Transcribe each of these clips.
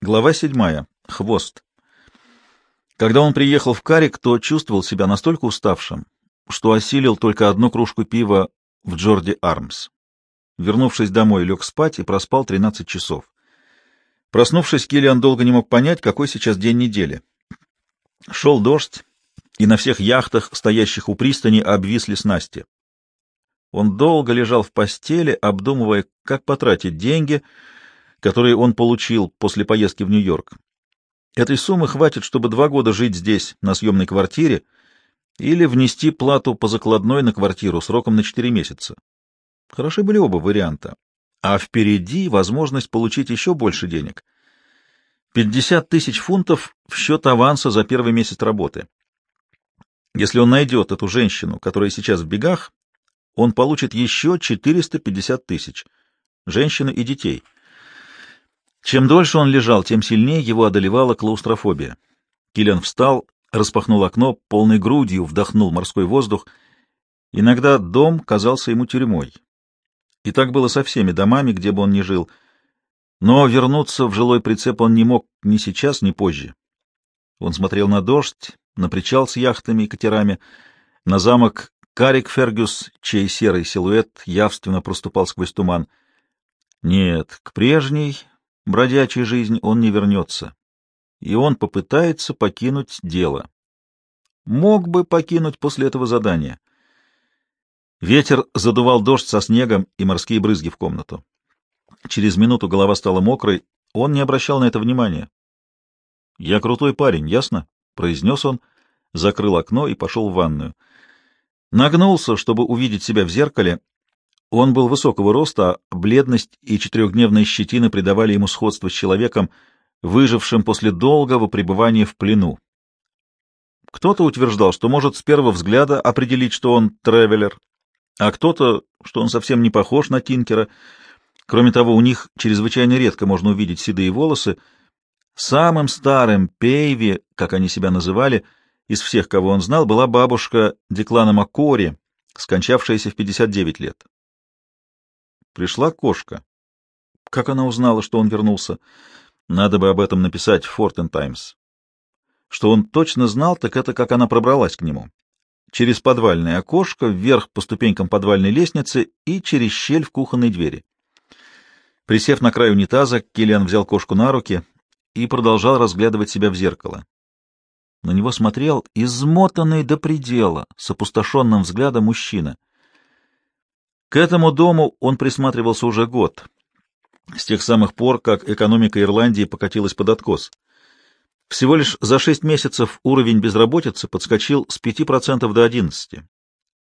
Глава седьмая. Хвост. Когда он приехал в Карик, то чувствовал себя настолько уставшим, что осилил только одну кружку пива в Джорди Армс. Вернувшись домой, лег спать и проспал 13 часов. Проснувшись, Киллиан долго не мог понять, какой сейчас день недели. Шел дождь, и на всех яхтах, стоящих у пристани, обвисли снасти. Он долго лежал в постели, обдумывая, как потратить деньги, которые он получил после поездки в Нью-Йорк. Этой суммы хватит, чтобы два года жить здесь, на съемной квартире, или внести плату по закладной на квартиру сроком на четыре месяца. Хороши были оба варианта. А впереди возможность получить еще больше денег. 50 тысяч фунтов в счет аванса за первый месяц работы. Если он найдет эту женщину, которая сейчас в бегах, он получит еще 450 тысяч. Женщины и детей. Чем дольше он лежал, тем сильнее его одолевала клаустрофобия. Киллиан встал, распахнул окно, полной грудью вдохнул морской воздух. Иногда дом казался ему тюрьмой. И так было со всеми домами, где бы он ни жил. Но вернуться в жилой прицеп он не мог ни сейчас, ни позже. Он смотрел на дождь, на причал с яхтами и катерами, на замок Карик Фергюс, чей серый силуэт явственно проступал сквозь туман. Нет, к прежней бродячей жизни он не вернется, и он попытается покинуть дело. Мог бы покинуть после этого задания. Ветер задувал дождь со снегом и морские брызги в комнату. Через минуту голова стала мокрой, он не обращал на это внимания. — Я крутой парень, ясно? — произнес он, закрыл окно и пошел в ванную. Нагнулся, чтобы увидеть себя в зеркале. Он был высокого роста, бледность и четырехдневные щетины придавали ему сходство с человеком, выжившим после долгого пребывания в плену. Кто-то утверждал, что может с первого взгляда определить, что он тревелер, а кто-то, что он совсем не похож на Тинкера. Кроме того, у них чрезвычайно редко можно увидеть седые волосы. Самым старым Пейви, как они себя называли, из всех, кого он знал, была бабушка Деклана Маккори, скончавшаяся в 59 лет. Пришла кошка. Как она узнала, что он вернулся? Надо бы об этом написать в Фортен Таймс. Что он точно знал, так это как она пробралась к нему через подвальное окошко, вверх по ступенькам подвальной лестницы и через щель в кухонной двери. Присев на край унитаза, Киллиан взял кошку на руки и продолжал разглядывать себя в зеркало. На него смотрел измотанный до предела, с опустошенным взглядом мужчина. К этому дому он присматривался уже год, с тех самых пор, как экономика Ирландии покатилась под откос — всего лишь за шесть месяцев уровень безработицы подскочил с 5% до 11%.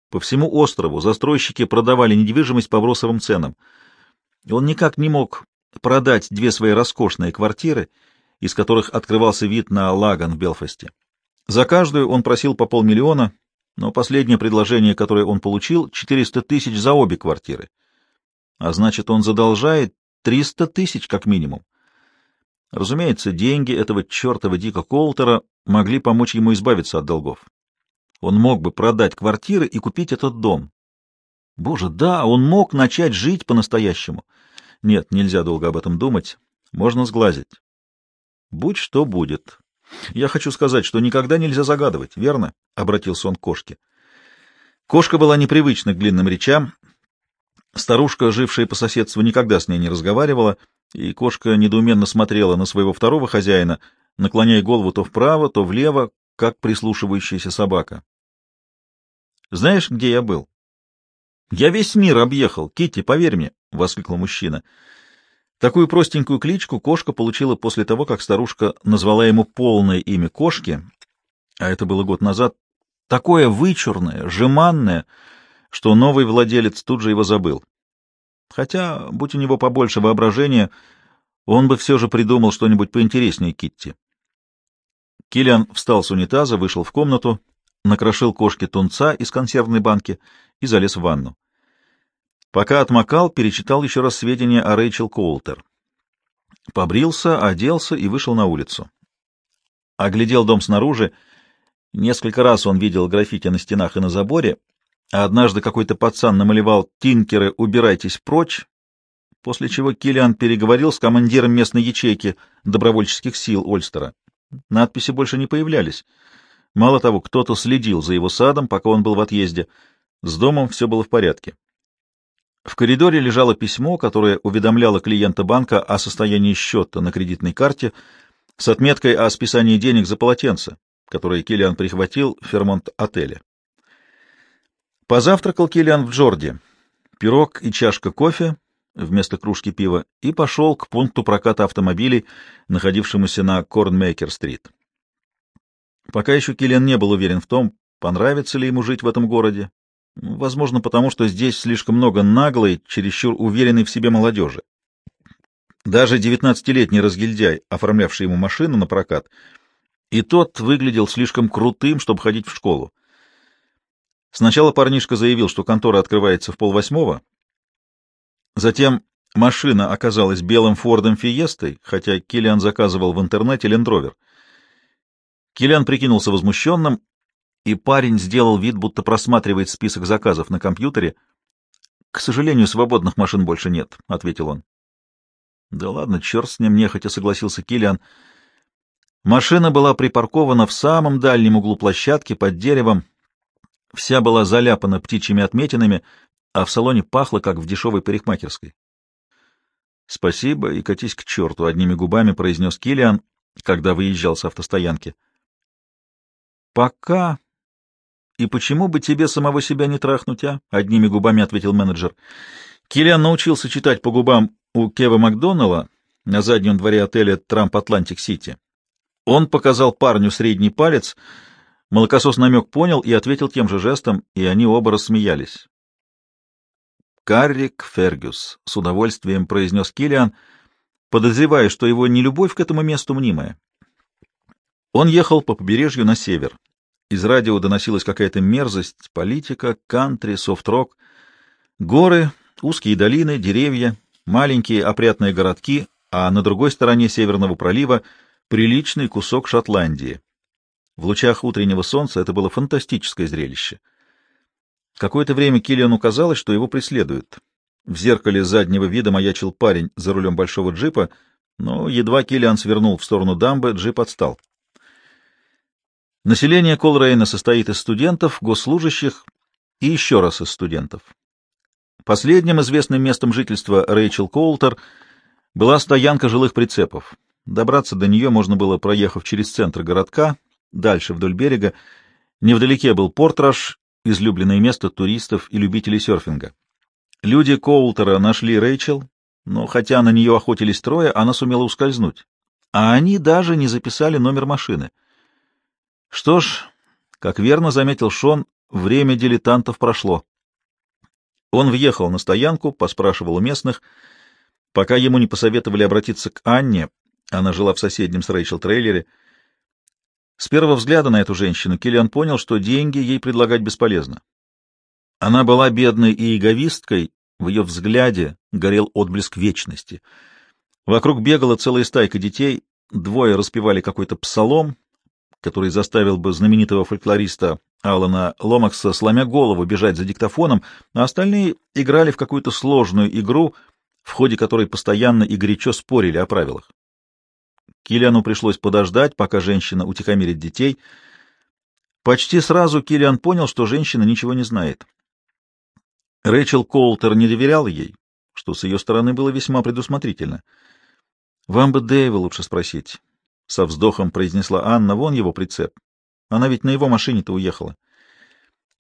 По всему острову застройщики продавали недвижимость по бросовым ценам. Он никак не мог продать две свои роскошные квартиры, из которых открывался вид на Лаган в Белфасте. За каждую он просил по полмиллиона, но последнее предложение, которое он получил, 400 тысяч за обе квартиры. А значит, он задолжает 300 тысяч как минимум. Разумеется, деньги этого чертова Дика Колтера могли помочь ему избавиться от долгов. Он мог бы продать квартиры и купить этот дом. Боже, да, он мог начать жить по-настоящему. Нет, нельзя долго об этом думать. Можно сглазить. Будь что будет. Я хочу сказать, что никогда нельзя загадывать, верно? — обратился он к кошке. Кошка была непривычна к длинным речам. Старушка, жившая по соседству, никогда с ней не разговаривала — и кошка недоуменно смотрела на своего второго хозяина, наклоняя голову то вправо, то влево, как прислушивающаяся собака. «Знаешь, где я был?» «Я весь мир объехал, Китти, поверь мне!» — воскликнул мужчина. Такую простенькую кличку кошка получила после того, как старушка назвала ему полное имя кошки, а это было год назад, такое вычурное, жеманное, что новый владелец тут же его забыл. Хотя, будь у него побольше воображения, он бы все же придумал что-нибудь поинтереснее Китти. Киллиан встал с унитаза, вышел в комнату, накрошил кошке тунца из консервной банки и залез в ванну. Пока отмокал, перечитал еще раз сведения о Рэйчел Коултер. Побрился, оделся и вышел на улицу. Оглядел дом снаружи. Несколько раз он видел граффити на стенах и на заборе, а однажды какой-то пацан намалевал «Тинкеры, убирайтесь прочь», после чего Киллиан переговорил с командиром местной ячейки добровольческих сил Ольстера. Надписи больше не появлялись. Мало того, кто-то следил за его садом, пока он был в отъезде. С домом все было в порядке. В коридоре лежало письмо, которое уведомляло клиента банка о состоянии счета на кредитной карте с отметкой о списании денег за полотенце, которое Киллиан прихватил в Фермонт-отеле. Позавтракал Киллиан в Джорди. Пирог и чашка кофе вместо кружки пива и пошел к пункту проката автомобилей, находившемуся на Корнмейкер-стрит. Пока еще Киллиан не был уверен в том, понравится ли ему жить в этом городе. Возможно, потому что здесь слишком много наглой, чересчур уверенной в себе молодежи. Даже девятнадцатилетний разгильдяй, оформлявший ему машину на прокат, и тот выглядел слишком крутым, чтобы ходить в школу. Сначала парнишка заявил, что контора открывается в полвосьмого, затем машина оказалась белым Фордом Фиестой, хотя Киллиан заказывал в интернете Лендровер. Киллиан прикинулся возмущенным, и парень сделал вид, будто просматривает список заказов на компьютере. — К сожалению, свободных машин больше нет, — ответил он. Да ладно, черт с ним, нехотя согласился Килиан. Машина была припаркована в самом дальнем углу площадки под деревом. Вся была заляпана птичьими отметинами, а в салоне пахло, как в дешевой парикмахерской. «Спасибо и катись к черту», — одними губами произнес Килиан, когда выезжал с автостоянки. «Пока. И почему бы тебе самого себя не трахнуть, а?» — одними губами ответил менеджер. Килиан научился читать по губам у Кева Макдоналла на заднем дворе отеля Трамп Атлантик Сити. Он показал парню средний палец, молокосос намек понял и ответил тем же жестом, и они оба рассмеялись. «Каррик Фергюс», — с удовольствием произнес Киллиан, подозревая, что его нелюбовь к этому месту мнимая. Он ехал по побережью на север. Из радио доносилась какая-то мерзость, политика, кантри, софт-рок. Горы, узкие долины, деревья, маленькие опрятные городки, а на другой стороне Северного пролива приличный кусок Шотландии. В лучах утреннего солнца это было фантастическое зрелище. Какое-то время Киллиану казалось, что его преследуют. В зеркале заднего вида маячил парень за рулем большого джипа, но едва Киллиан свернул в сторону дамбы, джип отстал. Население Колрейна состоит из студентов, госслужащих и еще раз из студентов. Последним известным местом жительства Рэйчел Коултер была стоянка жилых прицепов. Добраться до нее можно было, проехав через центр городка, дальше вдоль берега. Невдалеке был Портраж, излюбленное место туристов и любителей серфинга. Люди Коултера нашли Рэйчел, но хотя на нее охотились трое, она сумела ускользнуть. А они даже не записали номер машины. Что ж, как верно заметил Шон, время дилетантов прошло. Он въехал на стоянку, поспрашивал у местных, пока ему не посоветовали обратиться к Анне, она жила в соседнем с Рэйчел трейлере. С первого взгляда на эту женщину Киллиан понял, что деньги ей предлагать бесполезно. Она была бедной и эгоисткой, в ее взгляде горел отблеск вечности. Вокруг бегала целая стайка детей, двое распевали какой-то псалом, который заставил бы знаменитого фольклориста Алана Ломакса, сломя голову, бежать за диктофоном, а остальные играли в какую-то сложную игру, в ходе которой постоянно и горячо спорили о правилах. Киллиану пришлось подождать, пока женщина утихомирит детей. Почти сразу Киллиан понял, что женщина ничего не знает. Рэйчел Коултер не доверял ей, что с ее стороны было весьма предусмотрительно. «Вам бы Дэйва лучше спросить», — со вздохом произнесла Анна, — «вон его прицеп. Она ведь на его машине-то уехала.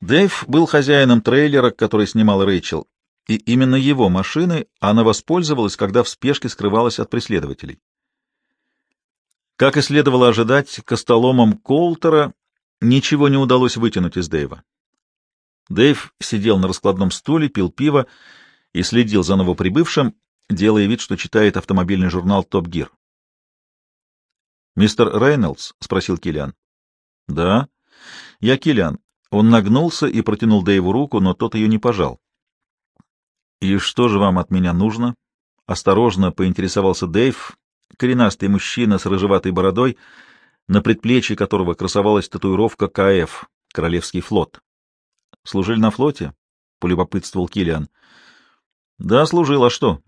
Дэйв был хозяином трейлера, который снимал Рэйчел, и именно его машины она воспользовалась, когда в спешке скрывалась от преследователей. Как и следовало ожидать, костоломам Колтера ничего не удалось вытянуть из Дэйва. Дэйв сидел на раскладном стуле, пил пиво и следил за новоприбывшим, делая вид, что читает автомобильный журнал «Топ Гир». «Мистер Рейнольдс?» — спросил Киллиан. «Да». «Я Киллиан». Он нагнулся и протянул Дэйву руку, но тот ее не пожал. «И что же вам от меня нужно?» Осторожно поинтересовался Дэйв, коренастый мужчина с рыжеватой бородой, на предплечье которого красовалась татуировка КФ — Королевский флот. «Служили на флоте?» — полюбопытствовал Киллиан. «Да, служил, а что?»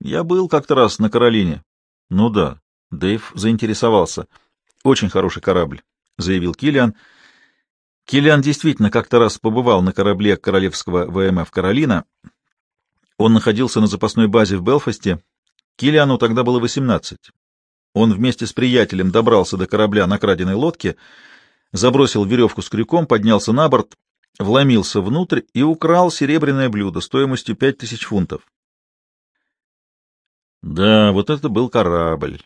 Я был как-то раз на Каролине. Ну да. Дэйв заинтересовался. Очень хороший корабль, заявил Киллиан. Киллиан действительно как-то раз побывал на корабле королевского ВМФ «Каролина». Он находился на запасной базе в Белфасте. Киллиану тогда было 18. Он вместе с приятелем добрался до корабля на краденой лодке, забросил веревку с крюком, поднялся на борт, вломился внутрь и украл серебряное блюдо стоимостью пять тысяч фунтов. Да, вот это был корабль.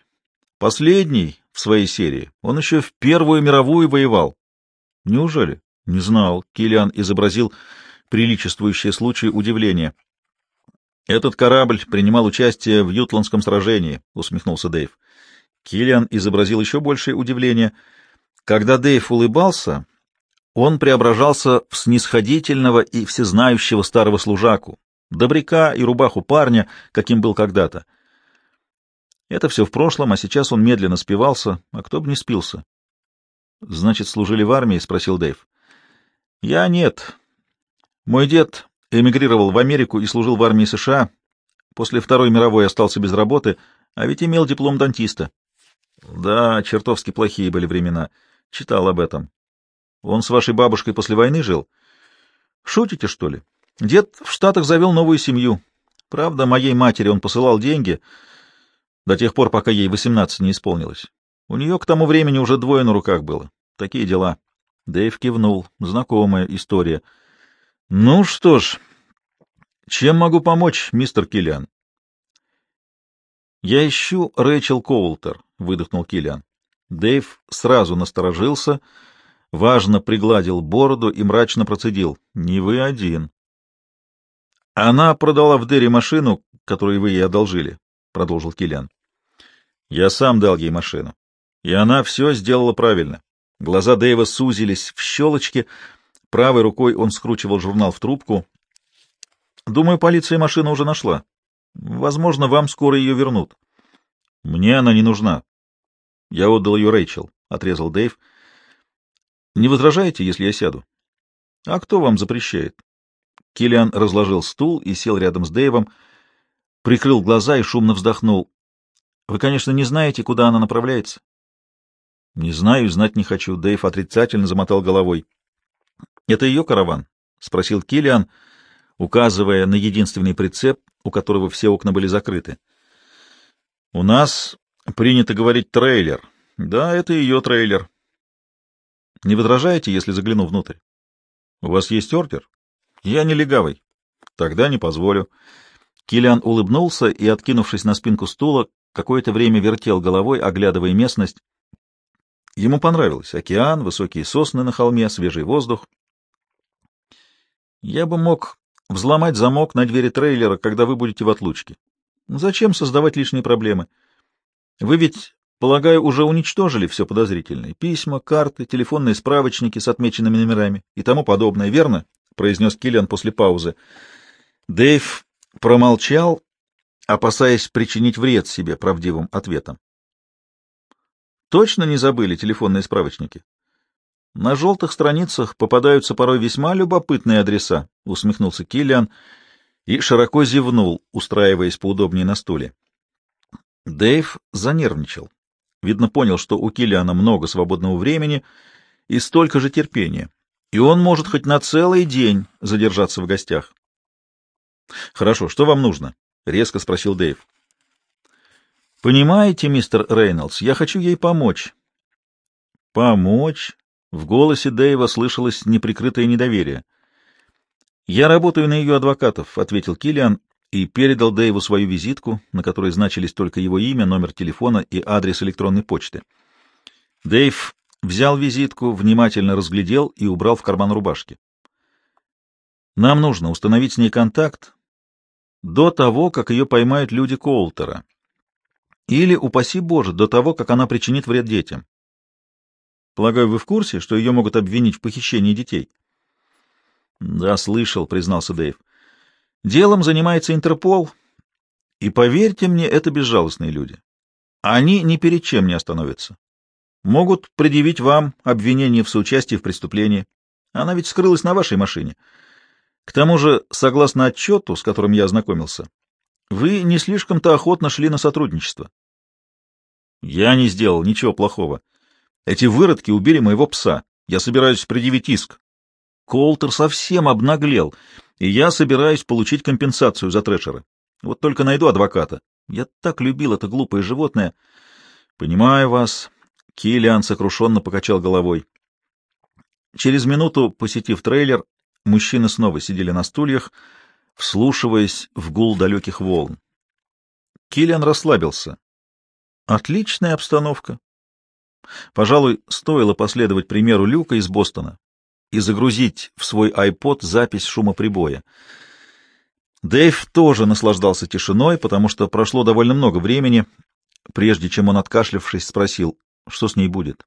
Последний в своей серии. Он еще в Первую мировую воевал. Неужели? Не знал. Килиан изобразил приличествующее случаю удивление. Этот корабль принимал участие в Ютландском сражении, усмехнулся Дэйв. Килиан изобразил еще большее удивление. Когда Дэйв улыбался, он преображался в снисходительного и всезнающего старого служаку, добряка и рубаху парня, каким был когда-то. Это все в прошлом, а сейчас он медленно спивался, а кто бы не спился. — Значит, служили в армии? — спросил Дэйв. — Я нет. Мой дед эмигрировал в Америку и служил в армии США. После Второй мировой остался без работы, а ведь имел диплом дантиста. Да, чертовски плохие были времена. Читал об этом. Он с вашей бабушкой после войны жил? Шутите, что ли? Дед в Штатах завел новую семью. Правда, моей матери он посылал деньги до тех пор, пока ей восемнадцать не исполнилось. У нее к тому времени уже двое на руках было. Такие дела. Дэйв кивнул. Знакомая история. Ну что ж, чем могу помочь, мистер Киллиан? Я ищу Рэйчел Коултер, выдохнул Киллиан. Дэйв сразу насторожился — важно пригладил бороду и мрачно процедил. — Не вы один. — Она продала в Дерри машину, которую вы ей одолжили, — продолжил Киллиан. — Я сам дал ей машину. И она все сделала правильно. Глаза Дэйва сузились в щелочки, правой рукой он скручивал журнал в трубку. — Думаю, полиция машину уже нашла. Возможно, вам скоро ее вернут. — Мне она не нужна. — Я отдал ее Рэйчел, — отрезал Дэйв. — не возражаете, если я сяду? А кто вам запрещает? Киллиан разложил стул и сел рядом с Дэйвом, прикрыл глаза и шумно вздохнул. Вы, конечно, не знаете, куда она направляется? Не знаю и знать не хочу. Дэйв отрицательно замотал головой. Это ее караван? спросил Киллиан, указывая на единственный прицеп, у которого все окна были закрыты. У нас принято говорить трейлер. Да, это ее трейлер. Не возражаете, если загляну внутрь? У вас есть ордер? Я не легавый. Тогда не позволю. Килиан улыбнулся и, откинувшись на спинку стула, какое-то время вертел головой, оглядывая местность. Ему понравилось. Океан, высокие сосны на холме, свежий воздух. Я бы мог взломать замок на двери трейлера, когда вы будете в отлучке. Зачем создавать лишние проблемы? Вы ведь Полагаю, уже уничтожили все подозрительное. Письма, карты, телефонные справочники с отмеченными номерами и тому подобное, верно? — произнес Киллиан после паузы. Дэйв промолчал, опасаясь причинить вред себе правдивым ответом. Точно не забыли телефонные справочники? На желтых страницах попадаются порой весьма любопытные адреса, — усмехнулся Киллиан и широко зевнул, устраиваясь поудобнее на стуле. Дэйв занервничал. Видно, понял, что у Килиана много свободного времени и столько же терпения, и он может хоть на целый день задержаться в гостях. — Хорошо, что вам нужно? — резко спросил Дэйв. — Понимаете, мистер Рейнольдс, я хочу ей помочь. — Помочь? В голосе Дэйва слышалось неприкрытое недоверие. — Я работаю на ее адвокатов, — ответил Килиан и передал Дэйву свою визитку, на которой значились только его имя, номер телефона и адрес электронной почты. Дэйв взял визитку, внимательно разглядел и убрал в карман рубашки. Нам нужно установить с ней контакт до того, как ее поймают люди Коултера. Или, упаси Боже, до того, как она причинит вред детям. Полагаю, вы в курсе, что ее могут обвинить в похищении детей? — Да, слышал, — признался Дэйв. Делом занимается Интерпол, и, поверьте мне, это безжалостные люди. Они ни перед чем не остановятся. Могут предъявить вам обвинение в соучастии в преступлении. Она ведь скрылась на вашей машине. К тому же, согласно отчету, с которым я ознакомился, Вы не слишком-то охотно шли на сотрудничество. Я не сделал ничего плохого. Эти выродки убили моего пса. Я собираюсь предъявить иск. Колтер совсем обнаглел, и я собираюсь получить компенсацию за трэшера. Вот только найду адвоката. Я так любил это глупое животное. Понимаю вас. Киллиан сокрушенно покачал головой. Через минуту, посетив трейлер, мужчины снова сидели на стульях, вслушиваясь в гул далеких волн. Киллиан расслабился. Отличная обстановка. Пожалуй, стоило последовать примеру Люка из Бостона и загрузить в свой iPod запись шума прибоя. Дэйв тоже наслаждался тишиной, потому что прошло довольно много времени, прежде чем он, откашлявшись, спросил, что с ней будет.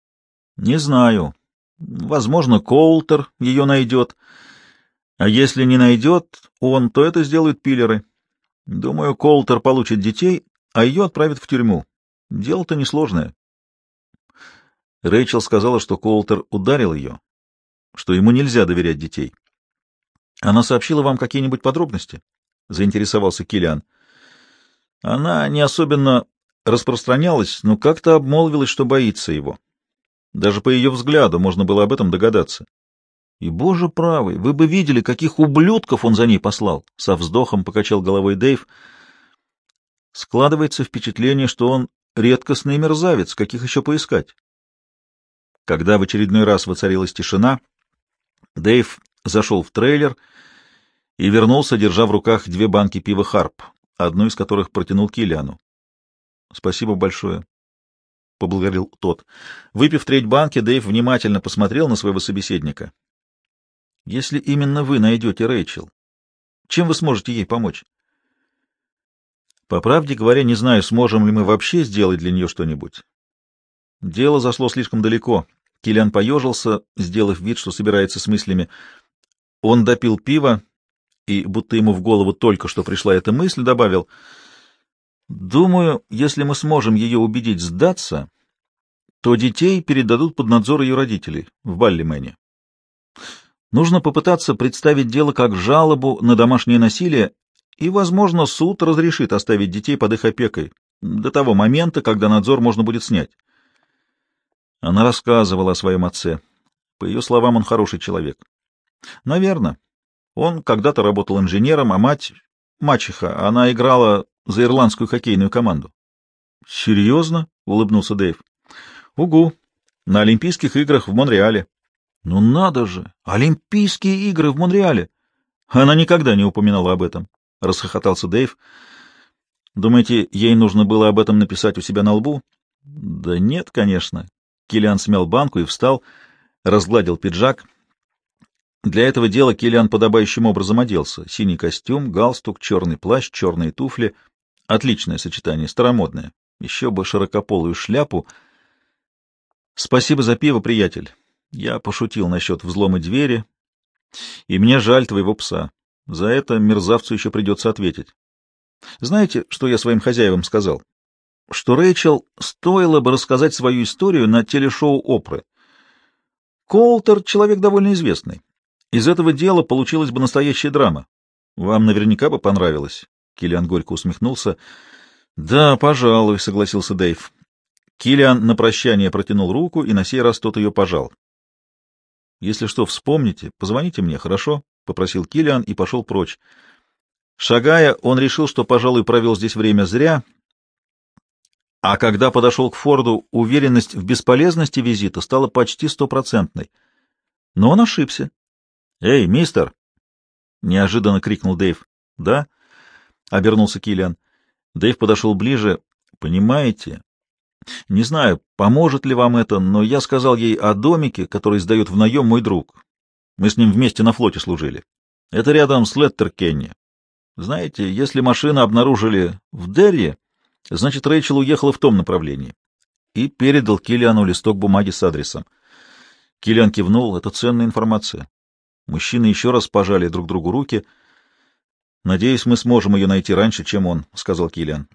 — Не знаю. Возможно, Коултер ее найдет. А если не найдет он, то это сделают пиллеры. Думаю, Коултер получит детей, а ее отправят в тюрьму. Дело-то несложное. Рэйчел сказала, что Коултер ударил ее, что ему нельзя доверять детей. Она сообщила вам какие-нибудь подробности? Заинтересовался Килиан. Она не особенно распространялась, но как-то обмолвилась, что боится его. Даже по ее взгляду можно было об этом догадаться. И, боже правый, вы бы видели, каких ублюдков он за ней послал! Со вздохом покачал головой Дэйв — Складывается впечатление, что он редкостный мерзавец, каких еще поискать. Когда в очередной раз воцарилась тишина, Дэйв зашел в трейлер и вернулся, держа в руках две банки пива «Харп», одну из которых протянул Киллиану. — Спасибо большое, — поблагодарил тот. Выпив треть банки, Дэйв внимательно посмотрел на своего собеседника. — Если именно вы найдете Рэйчел, чем вы сможете ей помочь? По правде говоря, не знаю, сможем ли мы вообще сделать для нее что-нибудь. Дело зашло слишком далеко. Киллиан поежился, сделав вид, что собирается с мыслями. Он допил пиво и, будто ему в голову только что пришла эта мысль, добавил, «Думаю, если мы сможем ее убедить сдаться, то детей передадут под надзор ее родителей в Баллимене. Нужно попытаться представить дело как жалобу на домашнее насилие и, возможно, суд разрешит оставить детей под их опекой до того момента, когда надзор можно будет снять. Она рассказывала о своем отце. По ее словам, он хороший человек. Наверное. Он когда-то работал инженером, а мать — мачеха. Она играла за ирландскую хоккейную команду. — Серьезно? — улыбнулся Дэйв. — Угу. На Олимпийских играх в Монреале. — Ну надо же! Олимпийские игры в Монреале! Она никогда не упоминала об этом. — расхохотался Дэйв. «Думаете, ей нужно было об этом написать у себя на лбу?» «Да нет, конечно». Киллиан смял банку и встал, разгладил пиджак. Для этого дела Киллиан подобающим образом оделся. Синий костюм, галстук, черный плащ, черные туфли. Отличное сочетание, старомодное. Еще бы широкополую шляпу. «Спасибо за пиво, приятель. Я пошутил насчет взлома двери, и мне жаль твоего пса. За это мерзавцу еще придется ответить. Знаете, что я своим хозяевам сказал? Что Рэйчел стоило бы рассказать свою историю на телешоу Опры. Колтер — человек довольно известный. Из этого дела получилась бы настоящая драма. Вам наверняка бы понравилось. Киллиан горько усмехнулся. Да, пожалуй, согласился Дэйв. Киллиан на прощание протянул руку, и на сей раз тот ее пожал. Если что, вспомните, позвоните мне, хорошо? попросил Килиан и пошел прочь. Шагая, он решил, что, пожалуй, провел здесь время зря, а когда подошел к Форду, уверенность в бесполезности визита стала почти стопроцентной. Но он ошибся. «Эй, мистер!» — неожиданно крикнул Дэйв. «Да?» — обернулся Киллиан. Дэйв подошел ближе. «Понимаете? Не знаю, поможет ли вам это, но я сказал ей о домике, который сдает в наем мой друг. Мы с ним вместе на флоте служили. Это рядом с Леттеркенни. Знаете, если машину обнаружили в Дерри, значит, Рэйчел уехала в том направлении. И передал Киллиану листок бумаги с адресом. Киллиан кивнул. Это ценная информация. Мужчины еще раз пожали друг другу руки. «Надеюсь, мы сможем ее найти раньше, чем он», — сказал Киллиан.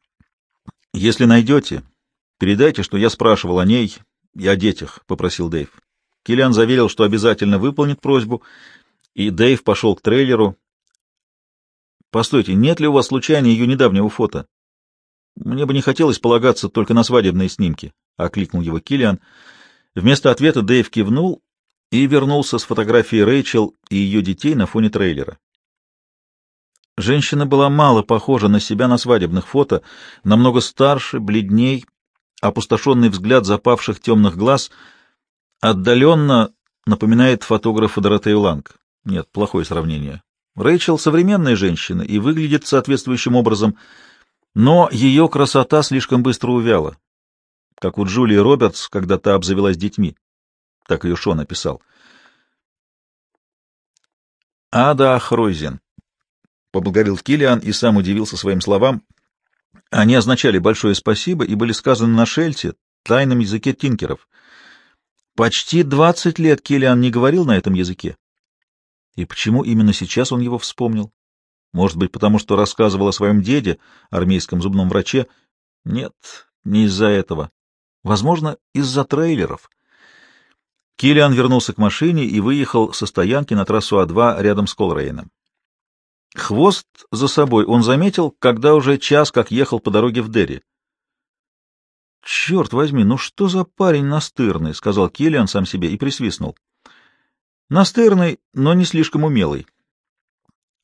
«Если найдете, передайте, что я спрашивал о ней и о детях», — попросил Дэйв. Киллиан заверил, что обязательно выполнит просьбу, и Дэйв пошел к трейлеру. Постойте, нет ли у вас случайно ее недавнего фото? Мне бы не хотелось полагаться только на свадебные снимки, — окликнул его Киллиан. Вместо ответа Дэйв кивнул и вернулся с фотографией Рэйчел и ее детей на фоне трейлера. Женщина была мало похожа на себя на свадебных фото, намного старше, бледней, опустошенный взгляд запавших темных глаз отдаленно напоминает фотографа Доротею Ланг. Нет, плохое сравнение. Рэйчел — современная женщина и выглядит соответствующим образом, но ее красота слишком быстро увяла, как у Джулии Робертс, когда та обзавелась детьми. Так ее Шон описал. Ада Хройзен. Поблагодарил Килиан и сам удивился своим словам. Они означали большое спасибо и были сказаны на шельте, тайном языке тинкеров. Почти двадцать лет Килиан не говорил на этом языке. И почему именно сейчас он его вспомнил? Может быть, потому что рассказывал о своем деде, армейском зубном враче? Нет, не из-за этого. Возможно, из-за трейлеров. Килиан вернулся к машине и выехал со стоянки на трассу А2 рядом с Колрейном. Хвост за собой он заметил, когда уже час как ехал по дороге в Дерри. «Черт возьми, ну что за парень настырный?» — сказал Киллиан сам себе и присвистнул. «Настырный, но не слишком умелый.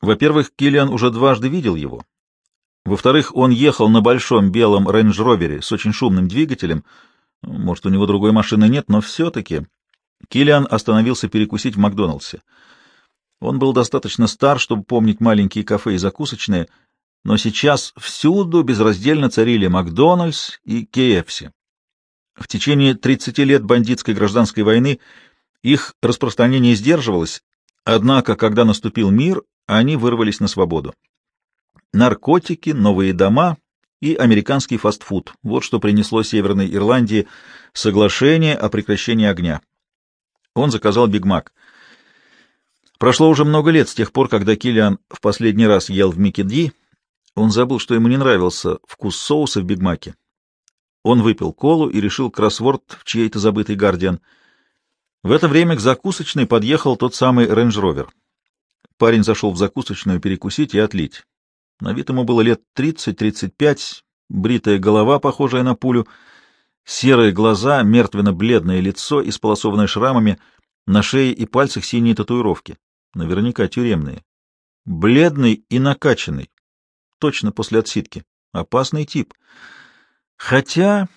Во-первых, Киллиан уже дважды видел его. Во-вторых, он ехал на большом белом рейндж-ровере с очень шумным двигателем. Может, у него другой машины нет, но все-таки...» Киллиан остановился перекусить в Макдоналдсе. Он был достаточно стар, чтобы помнить маленькие кафе и закусочные, но сейчас всюду безраздельно царили Макдональдс и КФС. В течение 30 лет бандитской гражданской войны их распространение сдерживалось, однако, когда наступил мир, они вырвались на свободу. Наркотики, новые дома и американский фастфуд — вот что принесло Северной Ирландии соглашение о прекращении огня. Он заказал Биг Мак — Прошло уже много лет с тех пор, когда Киллиан в последний раз ел в Микки. Он забыл, что ему не нравился вкус соуса в Бигмаке. Он выпил колу и решил кроссворд в чьей-то забытый гардиан. В это время к закусочной подъехал тот самый рейндж-ровер. Парень зашел в закусочную перекусить и отлить. На вид ему было лет тридцать-тридцать пять, бритая голова, похожая на пулю, серые глаза, мертвенно-бледное лицо, исполосованное шрамами, на шее и пальцах синие татуировки наверняка тюремные. Бледный и накачанный. Точно после отсидки. Опасный тип. Хотя,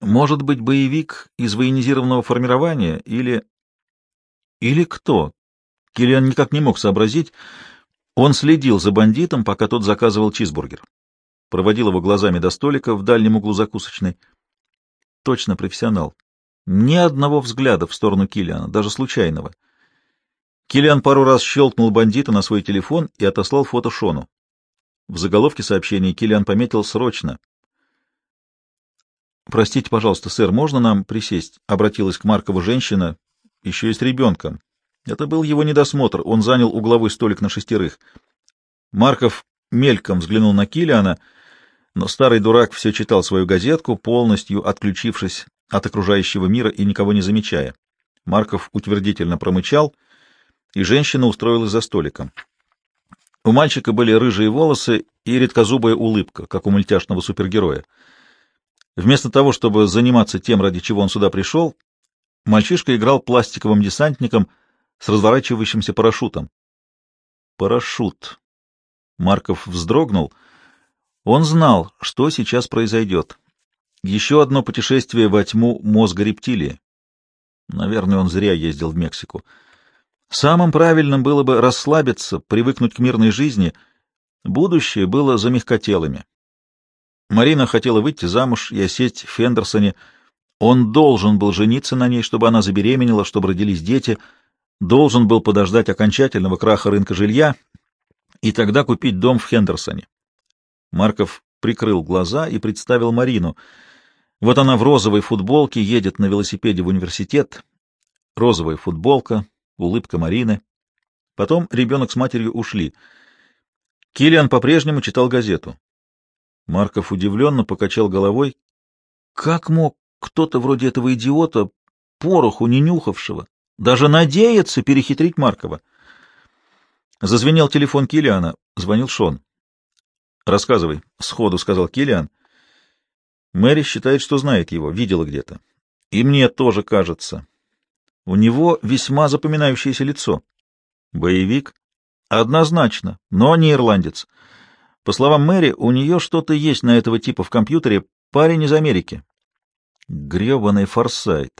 может быть, боевик из военизированного формирования или... Или кто? Киллиан никак не мог сообразить. Он следил за бандитом, пока тот заказывал чизбургер. Проводил его глазами до столика в дальнем углу закусочной. Точно профессионал. Ни одного взгляда в сторону Киллиана, даже случайного. — Киллиан пару раз щелкнул бандита на свой телефон и отослал фото Шону. В заголовке сообщения Киллиан пометил «срочно». «Простите, пожалуйста, сэр, можно нам присесть?» — обратилась к Маркову женщина, еще и с ребенком. Это был его недосмотр, он занял угловой столик на шестерых. Марков мельком взглянул на Киллиана, но старый дурак все читал свою газетку, полностью отключившись от окружающего мира и никого не замечая. Марков утвердительно промычал — и женщина устроилась за столиком. У мальчика были рыжие волосы и редкозубая улыбка, как у мультяшного супергероя. Вместо того, чтобы заниматься тем, ради чего он сюда пришел, мальчишка играл пластиковым десантником с разворачивающимся парашютом. Парашют. Марков вздрогнул. Он знал, что сейчас произойдет. Еще одно путешествие во тьму мозга рептилии. Наверное, он зря ездил в Мексику. Самым правильным было бы расслабиться, привыкнуть к мирной жизни. Будущее было за мягкотелыми. Марина хотела выйти замуж и осесть в Фендерсоне. Он должен был жениться на ней, чтобы она забеременела, чтобы родились дети, должен был подождать окончательного краха рынка жилья и тогда купить дом в Хендерсоне. Марков прикрыл глаза и представил Марину. Вот она в розовой футболке едет на велосипеде в университет. Розовая футболка, улыбка Марины. Потом ребенок с матерью ушли. Килиан по-прежнему читал газету. Марков удивленно покачал головой. Как мог кто-то вроде этого идиота, пороху не нюхавшего, даже надеяться перехитрить Маркова? Зазвенел телефон Килиана, звонил Шон. «Рассказывай», — сходу сказал Килиан. Мэри считает, что знает его, видела где-то. И мне тоже кажется. У него весьма запоминающееся лицо. Боевик? Однозначно, но не ирландец. По словам Мэри, у нее что-то есть на этого типа в компьютере, парень из Америки. Гребаный форсайт.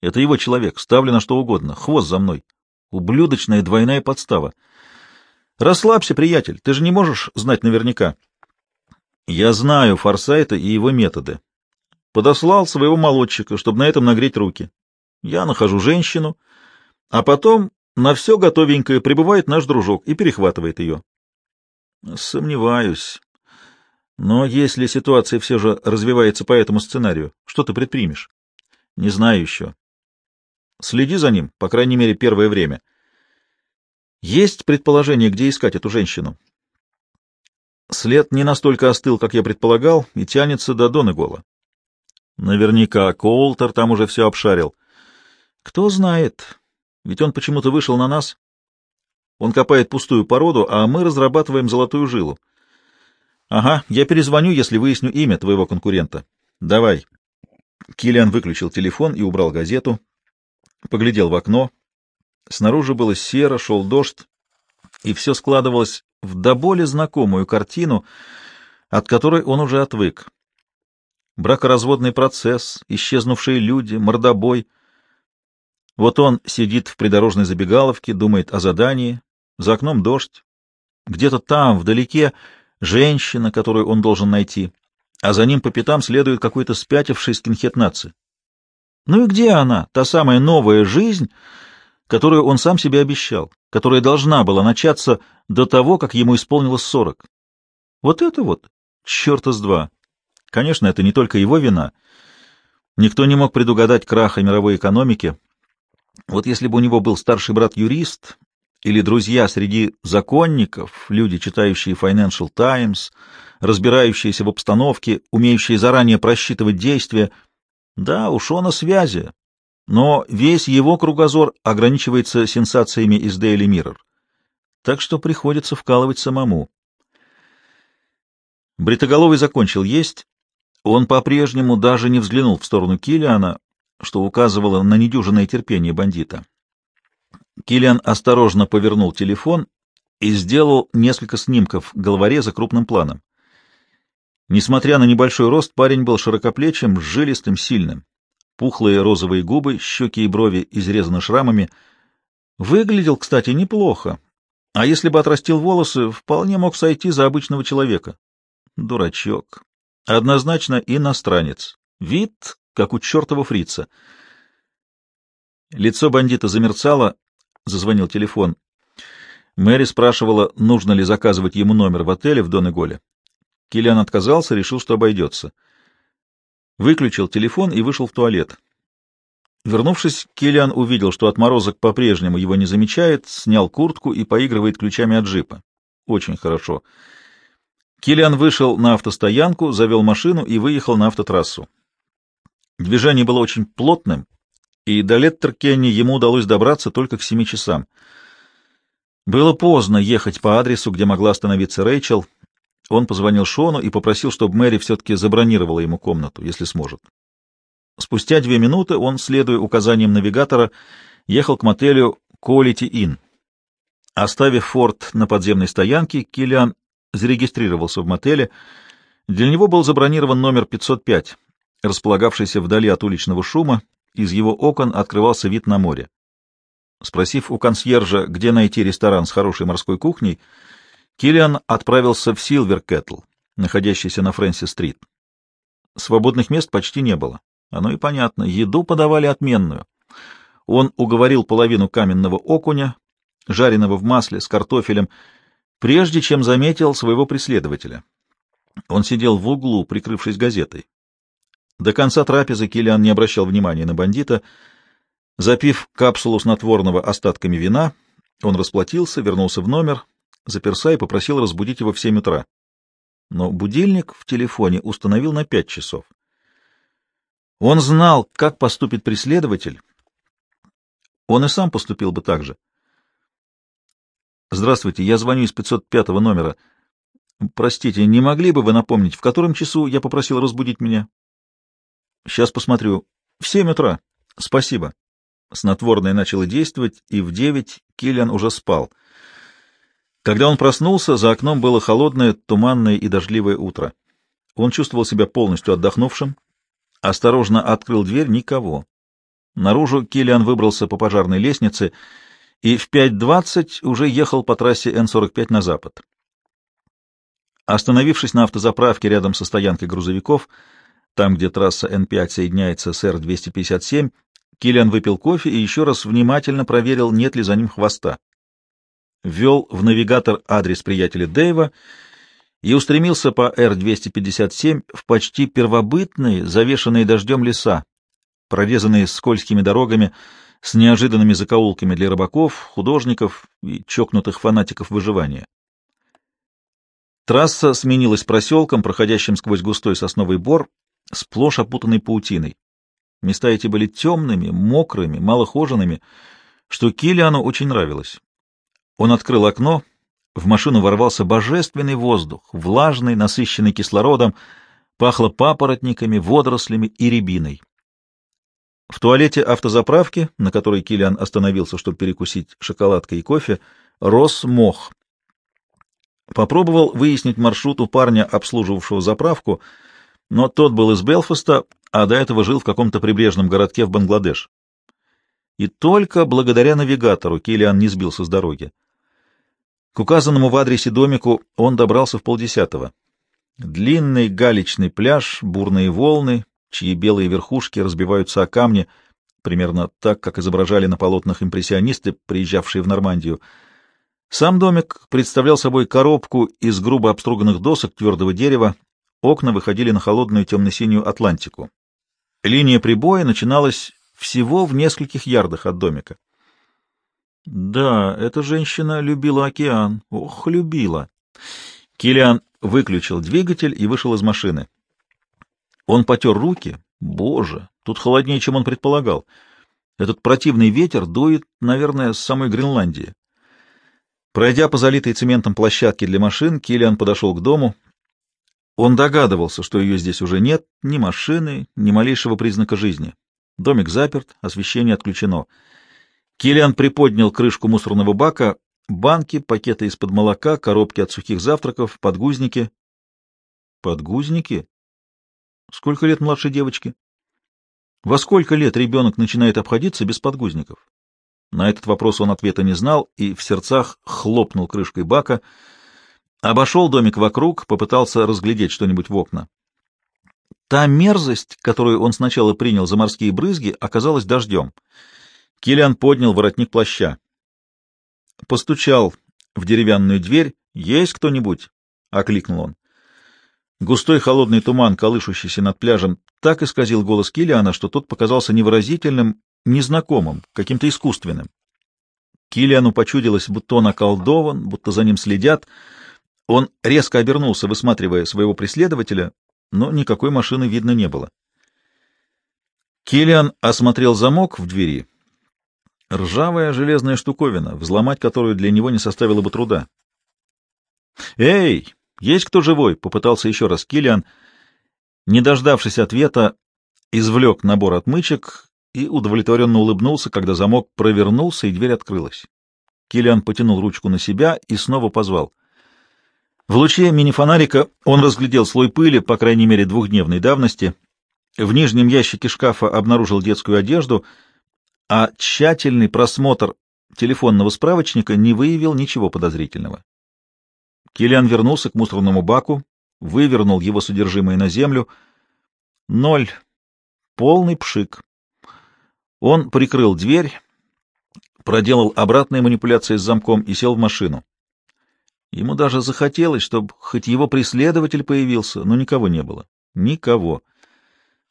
Это его человек, ставлю на что угодно, хвост за мной. Ублюдочная двойная подстава. Расслабься, приятель, ты же не можешь знать наверняка. Я знаю Форсайта и его методы. Подослал своего молодчика, чтобы на этом нагреть руки. Я нахожу женщину, а потом на все готовенькое прибывает наш дружок и перехватывает ее. Сомневаюсь. Но если ситуация все же развивается по этому сценарию, что ты предпримешь? Не знаю еще. Следи за ним, по крайней мере, первое время. Есть предположение, где искать эту женщину? След не настолько остыл, как я предполагал, и тянется до Донегола. Наверняка Коултер там уже все обшарил. Кто знает, ведь он почему-то вышел на нас. Он копает пустую породу, а мы разрабатываем золотую жилу. Ага, я перезвоню, если выясню имя твоего конкурента. Давай. Киллиан выключил телефон и убрал газету. Поглядел в окно. Снаружи было серо, шел дождь, и все складывалось в до боли знакомую картину, от которой он уже отвык. Бракоразводный процесс, исчезнувшие люди, мордобой. Вот он сидит в придорожной забегаловке, думает о задании, за окном дождь. Где-то там, вдалеке, женщина, которую он должен найти, а за ним по пятам следует какой-то спятивший скинхет нации. Ну и где она, та самая новая жизнь, которую он сам себе обещал, которая должна была начаться до того, как ему исполнилось сорок? Вот это вот, черта с два. Конечно, это не только его вина. Никто не мог предугадать краха мировой экономики. Вот если бы у него был старший брат-юрист или друзья среди законников, люди, читающие Financial Times, разбирающиеся в обстановке, умеющие заранее просчитывать действия, да, у Шона связи, но весь его кругозор ограничивается сенсациями из Daily Mirror. Так что приходится вкалывать самому. Бритоголовый закончил есть. Он по-прежнему даже не взглянул в сторону Килиана, что указывало на недюжинное терпение бандита. Киллиан осторожно повернул телефон и сделал несколько снимков головореза крупным планом. Несмотря на небольшой рост, парень был широкоплечим, жилистым, сильным. Пухлые розовые губы, щеки и брови изрезаны шрамами. Выглядел, кстати, неплохо. А если бы отрастил волосы, вполне мог сойти за обычного человека. Дурачок. Однозначно иностранец. Вид, как у чертова фрица. Лицо бандита замерцало, Зазвонил телефон. Мэри спрашивала, нужно ли заказывать ему номер в отеле в Донеголе. Киллиан отказался, решил, что обойдется. Выключил телефон и вышел в туалет. Вернувшись, Киллиан увидел, что отморозок по-прежнему его не замечает, снял куртку и поигрывает ключами от джипа. Очень хорошо. Киллиан вышел на автостоянку, завел машину и выехал на автотрассу. Движение было очень плотным, и до Леттеркенни ему удалось добраться только к семи часам. Было поздно ехать по адресу, где могла остановиться Рэйчел. Он позвонил Шону и попросил, чтобы Мэри все-таки забронировала ему комнату, если сможет. Спустя две минуты он, следуя указаниям навигатора, ехал к мотелю Quality Inn. Оставив форт на подземной стоянке, Киллиан зарегистрировался в мотеле. Для него был забронирован номер 505, располагавшийся вдали от уличного шума из его окон открывался вид на море. Спросив у консьержа, где найти ресторан с хорошей морской кухней, Киллиан отправился в Силвер Кэтл, находящийся на Фрэнсис-стрит. Свободных мест почти не было. Оно и понятно, еду подавали отменную. Он уговорил половину каменного окуня, жареного в масле с картофелем, прежде чем заметил своего преследователя. Он сидел в углу, прикрывшись газетой. До конца трапезы Килиан не обращал внимания на бандита. Запив капсулу снотворного остатками вина, он расплатился, вернулся в номер, заперся и попросил разбудить его в семь утра. Но будильник в телефоне установил на пять часов. Он знал, как поступит преследователь. Он и сам поступил бы так же. Здравствуйте, я звоню из 505 номера. Простите, не могли бы вы напомнить, в котором часу я попросил разбудить меня? Сейчас посмотрю. В семь утра. Спасибо. Снотворное начало действовать, и в девять Киллиан уже спал. Когда он проснулся, за окном было холодное, туманное и дождливое утро. Он чувствовал себя полностью отдохнувшим, осторожно открыл дверь — никого. Наружу Киллиан выбрался по пожарной лестнице и в 5.20 уже ехал по трассе Н-45 на запад. Остановившись на автозаправке рядом со стоянкой грузовиков, там, где трасса Н-5 соединяется с Р-257, Киллиан выпил кофе и еще раз внимательно проверил, нет ли за ним хвоста. Ввел в навигатор адрес приятеля Дэйва и устремился по Р-257 в почти первобытные, завешенные дождем леса, прорезанные скользкими дорогами с неожиданными закоулками для рыбаков, художников и чокнутых фанатиков выживания. Трасса сменилась проселком, проходящим сквозь густой сосновый бор, сплошь опутанный паутиной. Места эти были темными, мокрыми, малохоженными, что Килиану очень нравилось. Он открыл окно, в машину ворвался божественный воздух, влажный, насыщенный кислородом, пахло папоротниками, водорослями и рябиной. В туалете автозаправки, на которой Килиан остановился, чтобы перекусить шоколадкой и кофе, рос мох. Попробовал выяснить маршрут у парня, обслуживавшего заправку, но тот был из Белфаста, а до этого жил в каком-то прибрежном городке в Бангладеш. И только благодаря навигатору Килиан не сбился с дороги. К указанному в адресе домику он добрался в полдесятого. Длинный галечный пляж, бурные волны, чьи белые верхушки разбиваются о камни, примерно так, как изображали на полотнах импрессионисты, приезжавшие в Нормандию. Сам домик представлял собой коробку из грубо обструганных досок твердого дерева, окна выходили на холодную темно-синюю Атлантику. Линия прибоя начиналась всего в нескольких ярдах от домика. Да, эта женщина любила океан. Ох, любила. Килиан выключил двигатель и вышел из машины. Он потер руки. Боже, тут холоднее, чем он предполагал. Этот противный ветер дует, наверное, с самой Гренландии. Пройдя по залитой цементом площадке для машин, Килиан подошел к дому. Он догадывался, что ее здесь уже нет, ни машины, ни малейшего признака жизни. Домик заперт, освещение отключено. Килиан приподнял крышку мусорного бака, банки, пакеты из-под молока, коробки от сухих завтраков, подгузники. Подгузники? Сколько лет младшей девочке? Во сколько лет ребенок начинает обходиться без подгузников? На этот вопрос он ответа не знал и в сердцах хлопнул крышкой бака, обошел домик вокруг, попытался разглядеть что-нибудь в окна. Та мерзость, которую он сначала принял за морские брызги, оказалась дождем. Килиан поднял воротник плаща. Постучал в деревянную дверь. «Есть кто-нибудь?» — окликнул он. Густой холодный туман, колышущийся над пляжем, так исказил голос Килиана, что тот показался невыразительным, незнакомым, каким-то искусственным. Килиану почудилось, будто он околдован, будто за ним следят. Он резко обернулся, высматривая своего преследователя, но никакой машины видно не было. Килиан осмотрел замок в двери. Ржавая железная штуковина, взломать которую для него не составило бы труда. «Эй!» «Есть кто живой?» — попытался еще раз Килиан. Не дождавшись ответа, извлек набор отмычек и удовлетворенно улыбнулся, когда замок провернулся и дверь открылась. Килиан потянул ручку на себя и снова позвал. В луче мини-фонарика он разглядел слой пыли, по крайней мере, двухдневной давности. В нижнем ящике шкафа обнаружил детскую одежду, а тщательный просмотр телефонного справочника не выявил ничего подозрительного. Килиан вернулся к мусорному баку, вывернул его содержимое на землю. Ноль. Полный пшик. Он прикрыл дверь, проделал обратные манипуляции с замком и сел в машину. Ему даже захотелось, чтобы хоть его преследователь появился, но никого не было. Никого.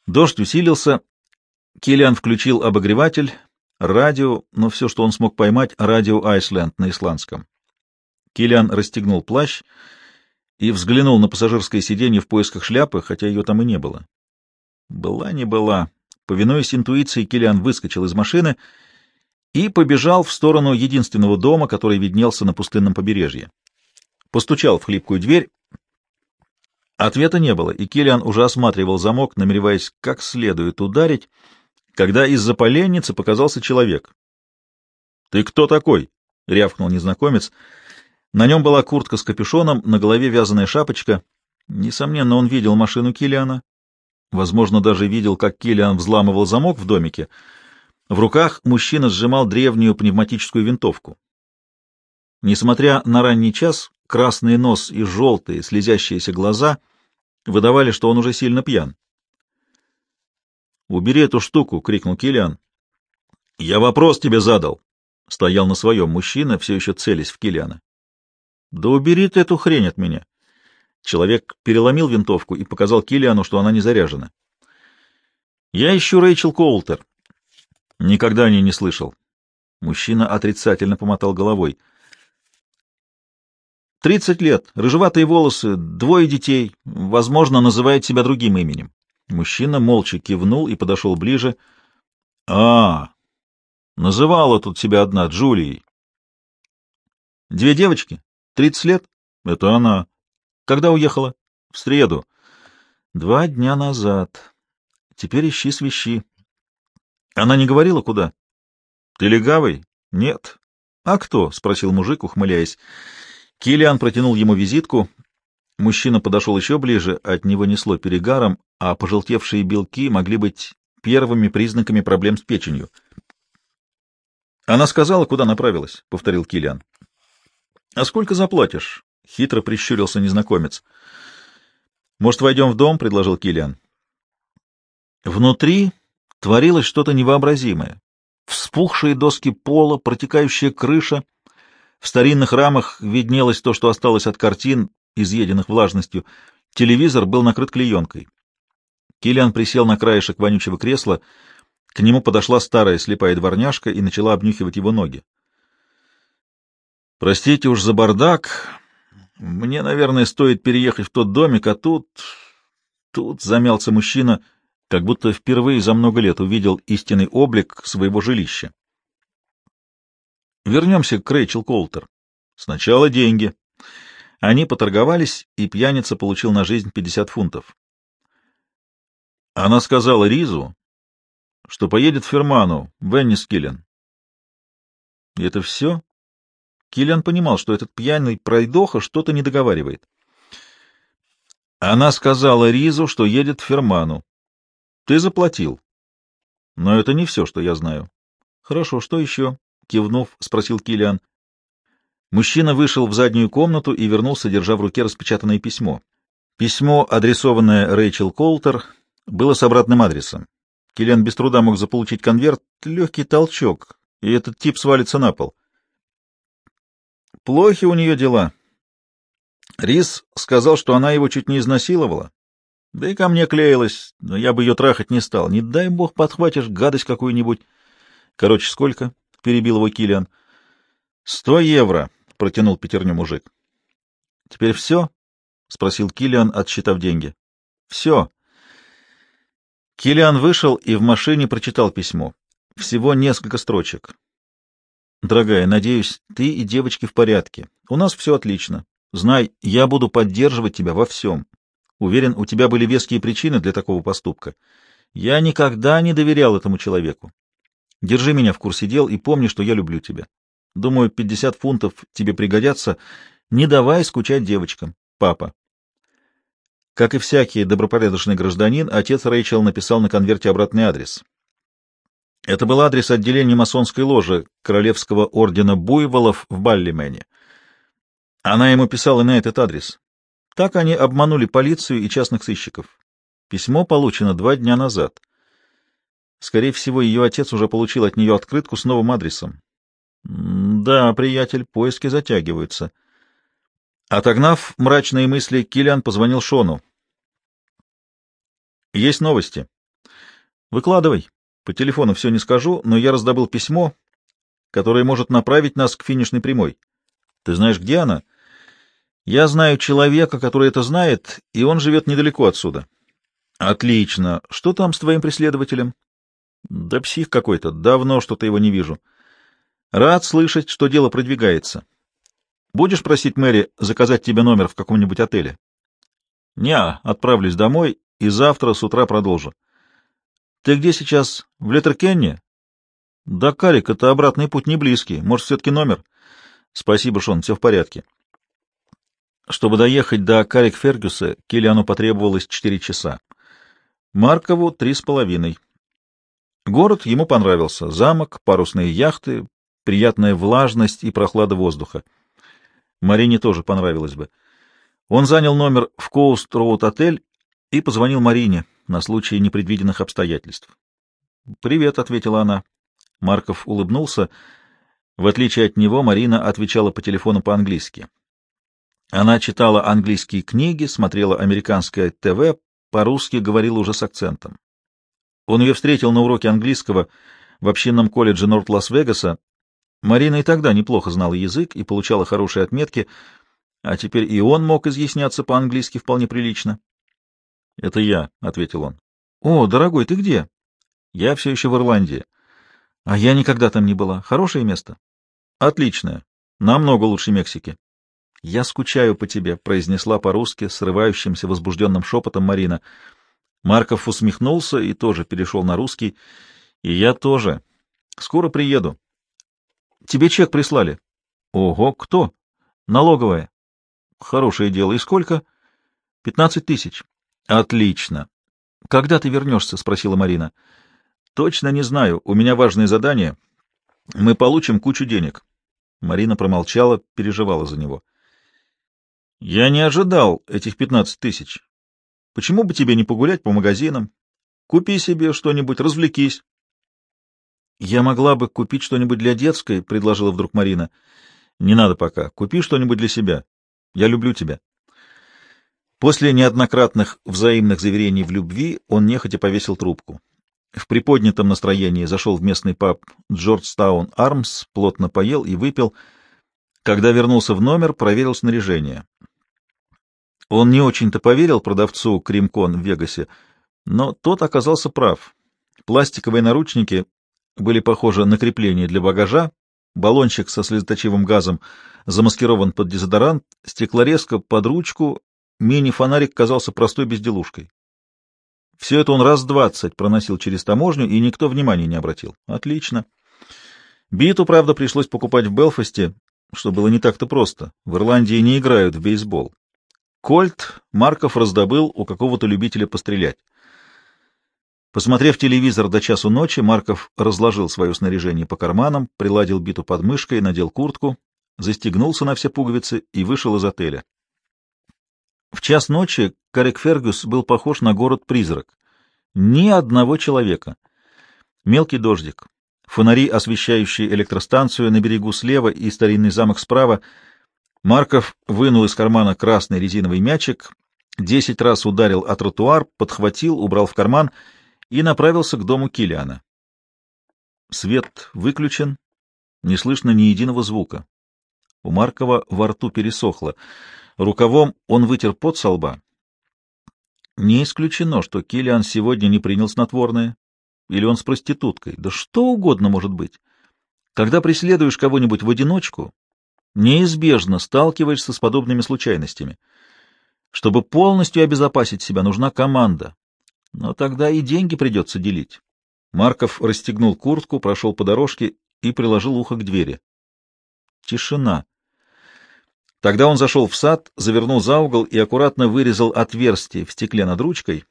Дождь усилился. Килиан включил обогреватель, радио, но все, что он смог поймать, радио Айсленд на исландском. Килиан расстегнул плащ и взглянул на пассажирское сиденье в поисках шляпы, хотя ее там и не было. Была не была. Повинуясь интуиции, Килиан выскочил из машины и побежал в сторону единственного дома, который виднелся на пустынном побережье. Постучал в хлипкую дверь. Ответа не было, и Киллиан уже осматривал замок, намереваясь как следует ударить, когда из-за поленницы показался человек. — Ты кто такой? — рявкнул незнакомец. На нем была куртка с капюшоном, на голове вязаная шапочка. Несомненно, он видел машину Киллиана. Возможно, даже видел, как Киллиан взламывал замок в домике. В руках мужчина сжимал древнюю пневматическую винтовку. Несмотря на ранний час, красный нос и желтые слезящиеся глаза выдавали, что он уже сильно пьян. «Убери эту штуку!» — крикнул Киллиан. «Я вопрос тебе задал!» — стоял на своем мужчина, все еще целясь в Киллиана. «Да убери ты эту хрень от меня!» Человек переломил винтовку и показал Киллиану, что она не заряжена. «Я ищу Рэйчел Коултер». «Никогда о ней не слышал». Мужчина отрицательно помотал головой. «Тридцать лет, рыжеватые волосы, двое детей, возможно, называет себя другим именем». Мужчина молча кивнул и подошел ближе. «А, называла тут себя одна, Джулией». «Две девочки? Тридцать лет?» «Это она». Когда уехала? В среду. Два дня назад. Теперь ищи свищи. Она не говорила, куда? Ты легавый? Нет. А кто? спросил мужик, ухмыляясь. Килиан протянул ему визитку. Мужчина подошел еще ближе, от него несло перегаром, а пожелтевшие белки могли быть первыми признаками проблем с печенью. Она сказала, куда направилась, — повторил Килиан. А сколько заплатишь? — хитро прищурился незнакомец. «Может, войдем в дом?» — предложил Килиан. Внутри творилось что-то невообразимое. Вспухшие доски пола, протекающая крыша. В старинных рамах виднелось то, что осталось от картин, изъеденных влажностью. Телевизор был накрыт клеенкой. Килиан присел на краешек вонючего кресла. К нему подошла старая слепая дворняжка и начала обнюхивать его ноги. «Простите уж за бардак», мне, наверное, стоит переехать в тот домик, а тут... Тут замялся мужчина, как будто впервые за много лет увидел истинный облик своего жилища. Вернемся к Рэйчел Колтер. Сначала деньги. Они поторговались, и пьяница получил на жизнь 50 фунтов. Она сказала Ризу, что поедет в Ферману, в Эннискиллен. — И это все? Киллиан понимал, что этот пьяный пройдоха что-то не договаривает. Она сказала Ризу, что едет в Ферману. Ты заплатил. Но это не все, что я знаю. Хорошо, что еще? Кивнув, спросил Киллиан. Мужчина вышел в заднюю комнату и вернулся, держа в руке распечатанное письмо. Письмо, адресованное Рэйчел Колтер, было с обратным адресом. Киллиан без труда мог заполучить конверт, легкий толчок, и этот тип свалится на пол. Плохи у нее дела. Рис сказал, что она его чуть не изнасиловала. Да и ко мне клеилась, но я бы ее трахать не стал. Не дай бог подхватишь гадость какую-нибудь. Короче, сколько? — перебил его Киллиан. — Сто евро, — протянул пятерню мужик. — Теперь все? — спросил Киллиан, отсчитав деньги. — Все. Киллиан вышел и в машине прочитал письмо. Всего несколько строчек. Дорогая, надеюсь, ты и девочки в порядке. У нас все отлично. Знай, я буду поддерживать тебя во всем. Уверен, у тебя были веские причины для такого поступка. Я никогда не доверял этому человеку. Держи меня в курсе дел и помни, что я люблю тебя. Думаю, 50 фунтов тебе пригодятся. Не давай скучать девочкам. Папа. Как и всякий добропорядочный гражданин, отец Рэйчел написал на конверте обратный адрес. Это был адрес отделения масонской ложи Королевского ордена Буйволов в Баллимене. Она ему писала на этот адрес. Так они обманули полицию и частных сыщиков. Письмо получено два дня назад. Скорее всего, ее отец уже получил от нее открытку с новым адресом. Да, приятель, поиски затягиваются. Отогнав мрачные мысли, Киллиан позвонил Шону. Есть новости. Выкладывай. По телефону все не скажу, но я раздобыл письмо, которое может направить нас к финишной прямой. Ты знаешь, где она? Я знаю человека, который это знает, и он живет недалеко отсюда. Отлично. Что там с твоим преследователем? Да псих какой-то. Давно что-то его не вижу. Рад слышать, что дело продвигается. Будешь просить Мэри заказать тебе номер в каком-нибудь отеле? Не, отправлюсь домой и завтра с утра продолжу. Ты где сейчас? В Леттеркенне? Да, Карик, это обратный путь не близкий. Может, все-таки номер? Спасибо, Шон, все в порядке. Чтобы доехать до Карик Фергюса, Киллиану потребовалось четыре часа. Маркову — три с половиной. Город ему понравился. Замок, парусные яхты, приятная влажность и прохлада воздуха. Марине тоже понравилось бы. Он занял номер в Коуст-Роуд-отель и позвонил Марине на случай непредвиденных обстоятельств. «Привет», — ответила она. Марков улыбнулся. В отличие от него, Марина отвечала по телефону по-английски. Она читала английские книги, смотрела американское ТВ, по-русски говорила уже с акцентом. Он ее встретил на уроке английского в общинном колледже Норт-Лас-Вегаса. Марина и тогда неплохо знала язык и получала хорошие отметки, а теперь и он мог изъясняться по-английски вполне прилично. — Это я, — ответил он. — О, дорогой, ты где? — Я все еще в Ирландии. — А я никогда там не была. Хорошее место? — Отличное. Намного лучше Мексики. — Я скучаю по тебе, — произнесла по-русски срывающимся возбужденным шепотом Марина. — Марков усмехнулся и тоже перешел на русский. И я тоже. Скоро приеду. Тебе чек прислали. Ого, кто? Налоговая. Хорошее дело. И сколько? Пятнадцать тысяч. Отлично. Когда ты вернешься? Спросила Марина. Точно не знаю. У меня важное задание. Мы получим кучу денег. Марина промолчала, переживала за него. Я не ожидал этих пятнадцать тысяч. Почему бы тебе не погулять по магазинам? Купи себе что-нибудь, развлекись. — Я могла бы купить что-нибудь для детской, — предложила вдруг Марина. — Не надо пока. Купи что-нибудь для себя. Я люблю тебя. После неоднократных взаимных заверений в любви он нехотя повесил трубку. В приподнятом настроении зашел в местный паб Джорджтаун Армс, плотно поел и выпил. Когда вернулся в номер, проверил снаряжение. Он не очень-то поверил продавцу Кримкон в Вегасе, но тот оказался прав. Пластиковые наручники были похожи на крепление для багажа, баллончик со слезоточивым газом замаскирован под дезодорант, стеклорезка под ручку, мини-фонарик казался простой безделушкой. Все это он раз двадцать проносил через таможню, и никто внимания не обратил. Отлично. Биту, правда, пришлось покупать в Белфасте, что было не так-то просто. В Ирландии не играют в бейсбол. Кольт Марков раздобыл у какого-то любителя пострелять. Посмотрев телевизор до часу ночи, Марков разложил свое снаряжение по карманам, приладил биту под мышкой, надел куртку, застегнулся на все пуговицы и вышел из отеля. В час ночи Карик Фергюс был похож на город-призрак. Ни одного человека. Мелкий дождик, фонари, освещающие электростанцию на берегу слева и старинный замок справа — Марков вынул из кармана красный резиновый мячик, десять раз ударил о тротуар, подхватил, убрал в карман и направился к дому Килиана. Свет выключен, не слышно ни единого звука. У Маркова во рту пересохло. Рукавом он вытер пот со лба. Не исключено, что Килиан сегодня не принял снотворное, или он с проституткой, да что угодно может быть. Когда преследуешь кого-нибудь в одиночку, неизбежно сталкиваешься с подобными случайностями. Чтобы полностью обезопасить себя, нужна команда. Но тогда и деньги придется делить. Марков расстегнул куртку, прошел по дорожке и приложил ухо к двери. Тишина. Тогда он зашел в сад, завернул за угол и аккуратно вырезал отверстие в стекле над ручкой,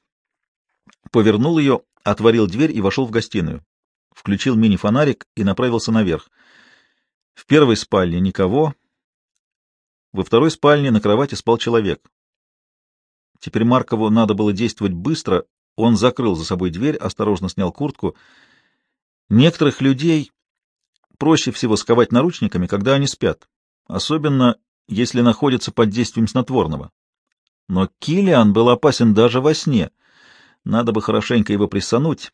повернул ее, отворил дверь и вошел в гостиную. Включил мини-фонарик и направился наверх. В первой спальне никого. Во второй спальне на кровати спал человек. Теперь Маркову надо было действовать быстро. Он закрыл за собой дверь, осторожно снял куртку. Некоторых людей проще всего сковать наручниками, когда они спят, особенно если находятся под действием снотворного. Но Килиан был опасен даже во сне. Надо бы хорошенько его присануть.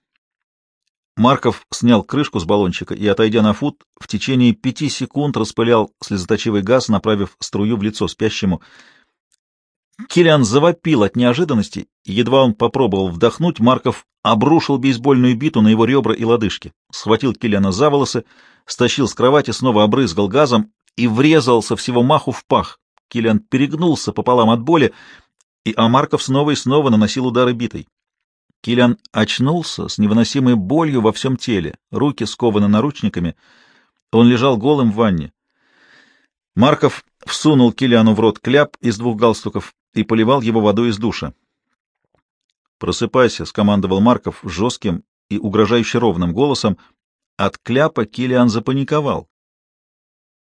Марков снял крышку с баллончика и, отойдя на фут, в течение пяти секунд распылял слезоточивый газ, направив струю в лицо спящему. Киллиан завопил от неожиданности, едва он попробовал вдохнуть, Марков обрушил бейсбольную биту на его ребра и лодыжки, схватил Киллиана за волосы, стащил с кровати, снова обрызгал газом и врезал со всего маху в пах. Киллиан перегнулся пополам от боли, и Амарков снова и снова наносил удары битой. Киллиан очнулся с невыносимой болью во всем теле, руки скованы наручниками. Он лежал голым в ванне. Марков всунул Киллиану в рот кляп из двух галстуков и поливал его водой из душа. «Просыпайся», — скомандовал Марков жестким и угрожающе ровным голосом. От кляпа Киллиан запаниковал.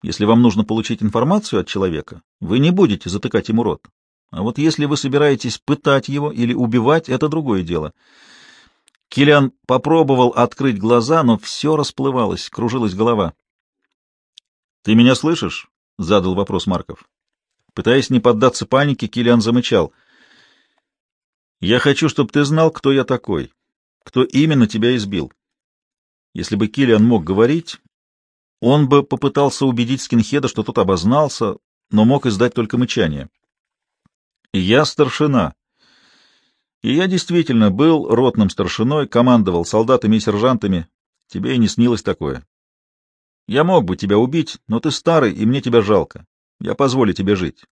Если вам нужно получить информацию от человека, вы не будете затыкать ему рот. А вот если вы собираетесь пытать его или убивать, это другое дело. Киллиан попробовал открыть глаза, но все расплывалось, кружилась голова. — Ты меня слышишь? — задал вопрос Марков. Пытаясь не поддаться панике, Киллиан замычал. — Я хочу, чтобы ты знал, кто я такой, кто именно тебя избил. Если бы Киллиан мог говорить, он бы попытался убедить скинхеда, что тот обознался, но мог издать только мычание. Я старшина. И я действительно был ротным старшиной, командовал солдатами и сержантами. Тебе и не снилось такое. Я мог бы тебя убить, но ты старый, и мне тебя жалко. Я позволю тебе жить.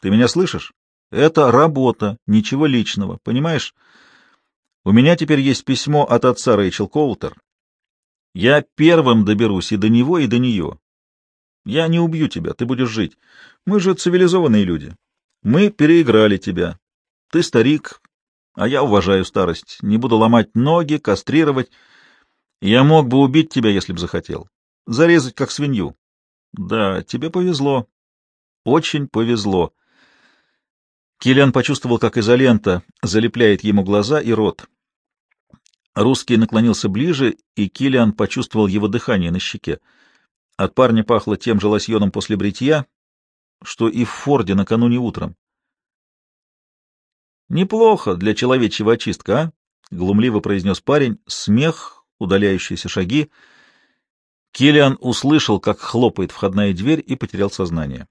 Ты меня слышишь? Это работа, ничего личного, понимаешь? У меня теперь есть письмо от отца Рэйчел Коултер. Я первым доберусь и до него, и до нее. Я не убью тебя, ты будешь жить. Мы же цивилизованные люди. Мы переиграли тебя. Ты старик, а я уважаю старость. Не буду ломать ноги, кастрировать. Я мог бы убить тебя, если бы захотел. Зарезать, как свинью. Да, тебе повезло. Очень повезло. Киллиан почувствовал, как изолента залепляет ему глаза и рот. Русский наклонился ближе, и Киллиан почувствовал его дыхание на щеке. От парня пахло тем же лосьоном после бритья, что и в Форде накануне утром. «Неплохо для человечьего очистка, а?» — глумливо произнес парень. Смех, удаляющиеся шаги. Киллиан услышал, как хлопает входная дверь, и потерял сознание.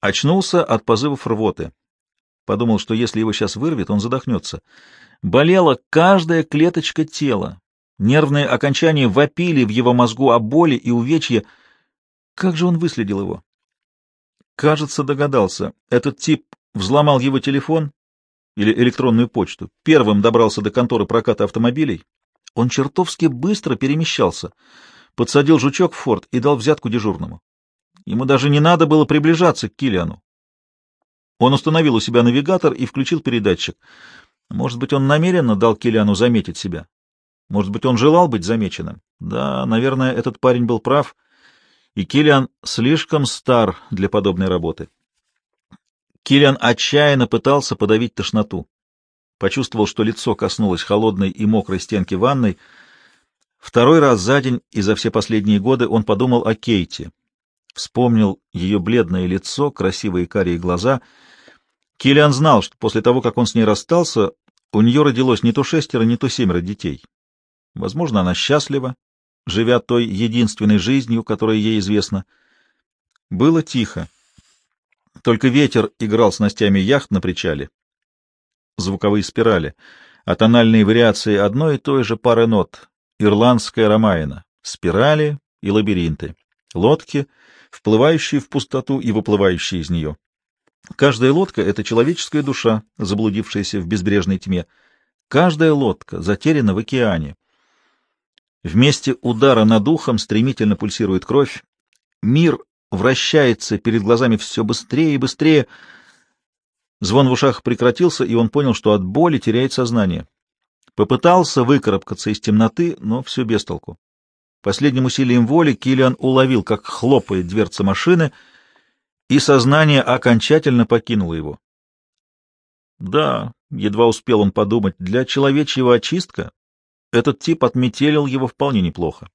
Очнулся от позывов рвоты. Подумал, что если его сейчас вырвет, он задохнется. Болела каждая клеточка тела. Нервные окончания вопили в его мозгу о боли и увечье. Как же он выследил его? Кажется, догадался. Этот тип взломал его телефон или электронную почту, первым добрался до конторы проката автомобилей. Он чертовски быстро перемещался, подсадил жучок в форт и дал взятку дежурному. Ему даже не надо было приближаться к Килиану. Он установил у себя навигатор и включил передатчик. Может быть, он намеренно дал Килиану заметить себя. Может быть, он желал быть замеченным. Да, наверное, этот парень был прав — и Килиан слишком стар для подобной работы. Килиан отчаянно пытался подавить тошноту. Почувствовал, что лицо коснулось холодной и мокрой стенки ванной. Второй раз за день и за все последние годы он подумал о Кейте. Вспомнил ее бледное лицо, красивые карие глаза. Килиан знал, что после того, как он с ней расстался, у нее родилось не то шестеро, не то семеро детей. Возможно, она счастлива, живя той единственной жизнью, которая ей известна. Было тихо. Только ветер играл с ностями яхт на причале. Звуковые спирали, а тональные вариации одной и той же пары нот. Ирландская ромаина, спирали и лабиринты, лодки, вплывающие в пустоту и выплывающие из нее. Каждая лодка — это человеческая душа, заблудившаяся в безбрежной тьме. Каждая лодка затеряна в океане. Вместе удара над ухом стремительно пульсирует кровь. Мир вращается перед глазами все быстрее и быстрее. Звон в ушах прекратился, и он понял, что от боли теряет сознание. Попытался выкарабкаться из темноты, но все без толку. Последним усилием воли Килиан уловил, как хлопает дверца машины, и сознание окончательно покинуло его. Да, едва успел он подумать, для человечьего очистка этот тип отметелил его вполне неплохо.